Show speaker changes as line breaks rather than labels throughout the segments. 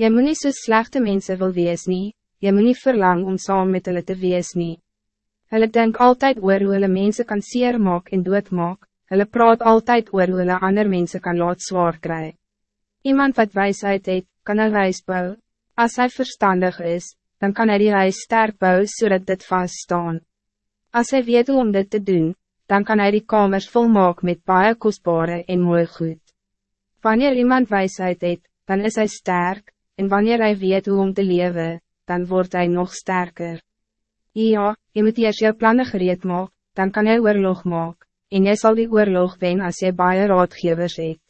Jy moet nie so slechte mense wil wees nie, jy moet nie verlang om saam met hulle te wees nie. Hulle denk altijd oor hoe hulle mense kan seer maak en dood maak, hulle praat altijd oor hoe hulle ander mense kan laat zwaar kry. Iemand wat wijsheid het, kan een huis bou. Als hij verstandig is, dan kan hij die huis sterk bouwen zodat dit vaststaan. Als hij weet hoe om dit te doen, dan kan hij die kamers volmaak met baie kostbare en mooi goed. Wanneer iemand wijsheid het, dan is hij sterk, en wanneer hij weet hoe om te leven, dan wordt hij nog sterker. Ja, je moet eerst jou plannen gereed maak, dan kan jy oorlog maak, en jy zal die oorlog wen als jy baie raadgevers het.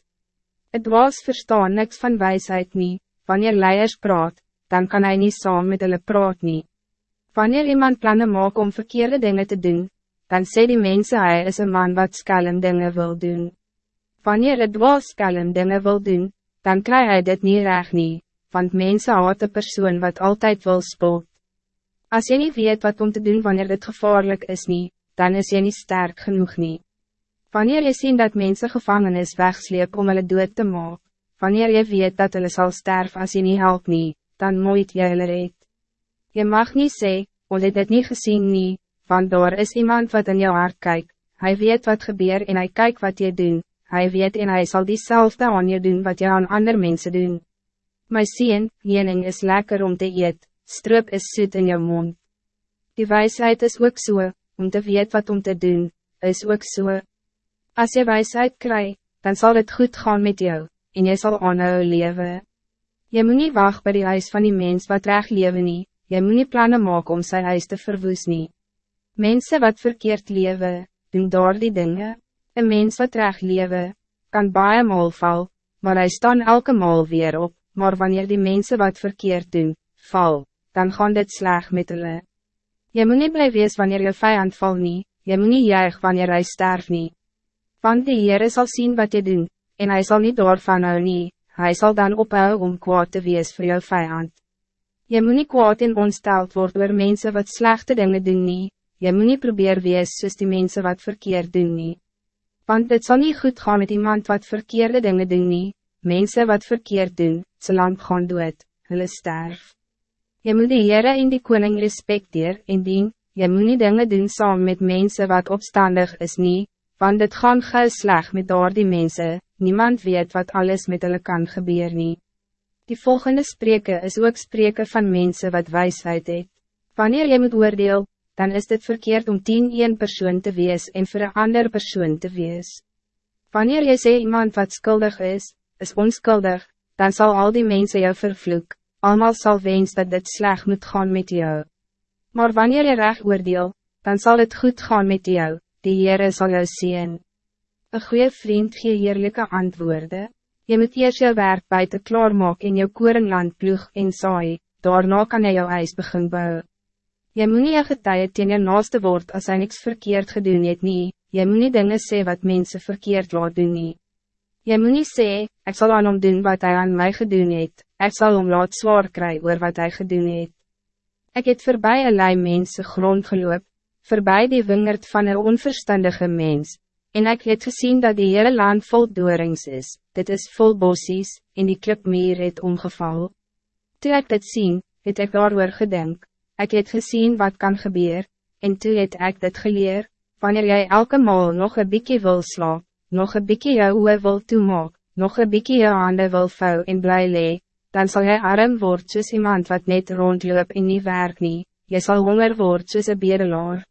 Het was verstaan niks van wijsheid niet. wanneer leiers praat, dan kan hij niet saam met hulle praat nie. Wanneer iemand plannen maak om verkeerde dingen te doen, dan sê die mensen hij is een man wat skelm dingen wil doen. Wanneer het was skelm dingen wil doen, dan krijg hij dit niet recht niet want mensen haat een persoon wat altijd wil spot. Als je niet weet wat om te doen wanneer het gevaarlijk is niet, dan is je niet sterk genoeg niet. Wanneer je ziet dat mensen gevangenis wegsleep om hulle dood te maken, wanneer je weet dat hulle zal sterven als je niet helpt niet, dan moet je hulle red. Je mag niet zeggen, want het het niet gezien niet, want door is iemand wat in jou hart kijkt, hij weet wat gebeurt en hij kijkt wat je doet, hij weet en hij zal diezelfde aan je doen wat je aan andere mensen doen. My sien, jening is lekker om te eet, stroop is soet in jou mond. Die wijsheid is ook so, om te weet wat om te doen, is ook so. Als je wijsheid krijgt, dan zal het goed gaan met jou, en je zal aanhou leven. Je moet niet wachten bij die huis van die mens wat recht leven nie, je moet niet plannen maken om zijn huis te verwoes nie. Mensen wat verkeerd leven, doen door die dingen. Een mens wat recht leven, kan baie mal val, maar hij staan elke mal weer op maar wanneer die mensen wat verkeerd doen, val, dan gaan dit sleg met hulle. Jy moet nie bly wees wanneer je vijand val nie, jy moet nie juig wanneer hy sterf nie. Want die Heere sal sien wat je doen, en hij zal niet doorvan hou nie, hy sal dan ophou om kwaad te wees voor jou vijand. Je moet niet kwaad en ontsteld worden door mensen wat slechte dingen doen nie, jy moet nie probeer wees soos die mensen wat verkeerd doen nie. Want het zal niet goed gaan met iemand wat verkeerde dingen doen nie, Mensen wat verkeerd doen, ze lang gaan dood, hulle sterf. Je moet die Heere en die koning respecteer en dien, je moet nie dinge doen saam met mensen wat opstandig is nie, want het gaan gauw sleg met door die mensen, niemand weet wat alles met hulle kan gebeuren. nie. Die volgende spreken is ook spreken van mensen wat wijsheid het. Wanneer je moet oordeel, dan is het verkeerd om tien een persoon te wees en voor een ander persoon te wees. Wanneer je zegt iemand wat schuldig is, is onschuldig, dan zal al die mensen jou vervloek, allemaal zal wens dat dit slecht moet gaan met jou. Maar wanneer je recht oordeel, dan zal het goed gaan met jou, die Heere zal jou zien. Een goede vriend gee eerlijke antwoorden. Je moet eerst jou werk buiten klaarmaak in jou korenland ploeg en saai, daarna kan jy jou huis begin bou. Jy moet nie een getuie teen jou naaste word as hy niks verkeerd gedoen het nie, jy moet nie dinge sê wat mensen verkeerd laat doen nie. Jy moet nie sê, ek sal aan hom doen wat hij aan mij gedoen het, ek sal hom laat zwaar kry oor wat hij gedoen het. Ek het voorbij een lei mense grond geloop, voorbij die wingerd van een onverstandige mens, en ik het gezien dat die hele land vol doorings is, dit is vol bossies, en die klipmeer het omgeval. Toen ik dit zien, het ik daar gedenk, ik het gezien wat kan gebeuren, en toen het ik dit geleer, wanneer jij elke maal nog een bikkie wil slaap, nog een bikkie jou oe wil toemaak, nog een bikkie jou hande wil vou en bly lee, dan zal jy arm word soos iemand wat net rondloop en nie werk nie, jy sal honger word soos een bedelaar.